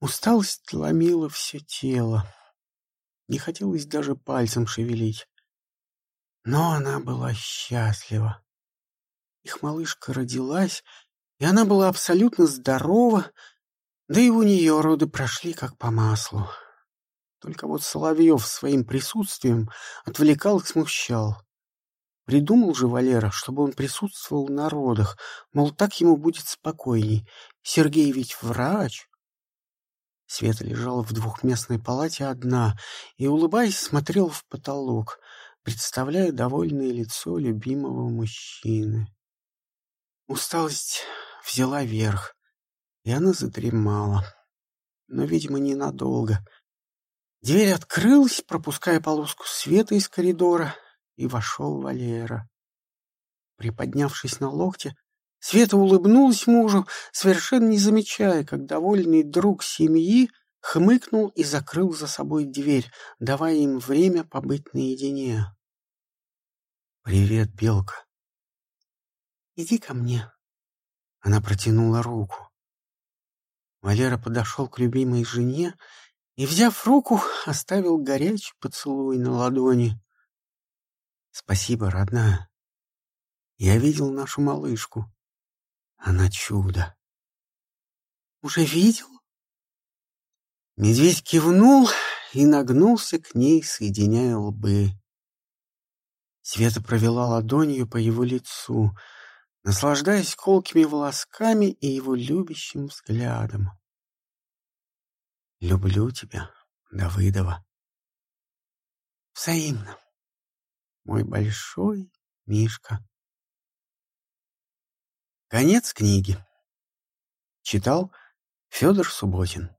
Усталость ломила все тело. Не хотелось даже пальцем шевелить. Но она была счастлива. Их малышка родилась, и она была абсолютно здорова, да и у нее роды прошли как по маслу. Только вот Соловьев своим присутствием отвлекал и смущал. Придумал же Валера, чтобы он присутствовал на родах, мол, так ему будет спокойней. Сергей ведь врач. Света лежала в двухместной палате одна и, улыбаясь, смотрел в потолок, представляя довольное лицо любимого мужчины. Усталость взяла верх, и она задремала. Но, видимо, ненадолго. Дверь открылась, пропуская полоску света из коридора, и вошел Валера. Приподнявшись на локте, Света улыбнулась мужу, совершенно не замечая, как довольный друг семьи хмыкнул и закрыл за собой дверь, давая им время побыть наедине. «Привет, Белка!» «Иди ко мне!» Она протянула руку. Валера подошел к любимой жене и, взяв руку, оставил горячий поцелуй на ладони. «Спасибо, родная. Я видел нашу малышку. Она чудо. Уже видел? Медведь кивнул и нагнулся к ней, соединяя лбы. Света провела ладонью по его лицу, наслаждаясь колкими волосками и его любящим взглядом. «Люблю тебя, Давыдова». «Взаимно, мой большой Мишка». Конец книги. Читал Федор Субботин.